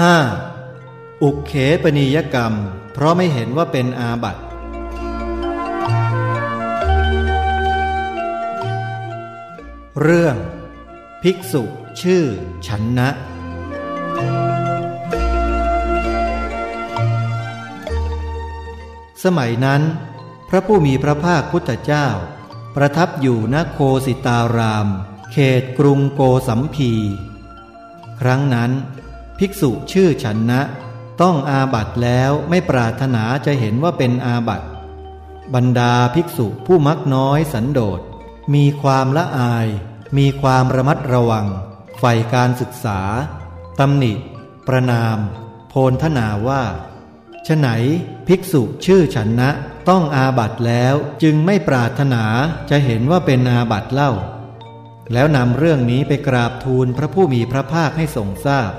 5. อุกเขปนิยกรรม เพราะไม่เห็นว่าเป็นอาบัติ เรื่อง ภิกษุ ชื่อ ฉันนะ สมัยนั้น พระผู้มีพระภาคพุทธเจ้า ประทับอยู่ณโคสิตาราม เขตกรุงโกสัมพี ครั้งนั้น ภิกษุชื่อฉันนะ ต้องอาบัตแล้วไม่ปรารถนาจะเห็นว่าเป็นอาบัตบรรดาภิกษุผู้มักน้อยสันโดษ มีความละอาย มีความระมัดระวังใฝ่การศึกษาตำหนิ ประนาม โพนทนาว่าฉไหนภิกษุชื่อฉันนะ ต้องอาบัตแล้วจึงไม่ปรารถนาจะเห็นว่าเป็นอาบัตเล่า แล้วนำเรื่องนี้ไปกราบทูลพระผู้มีพระภาคให้ทรงทราบ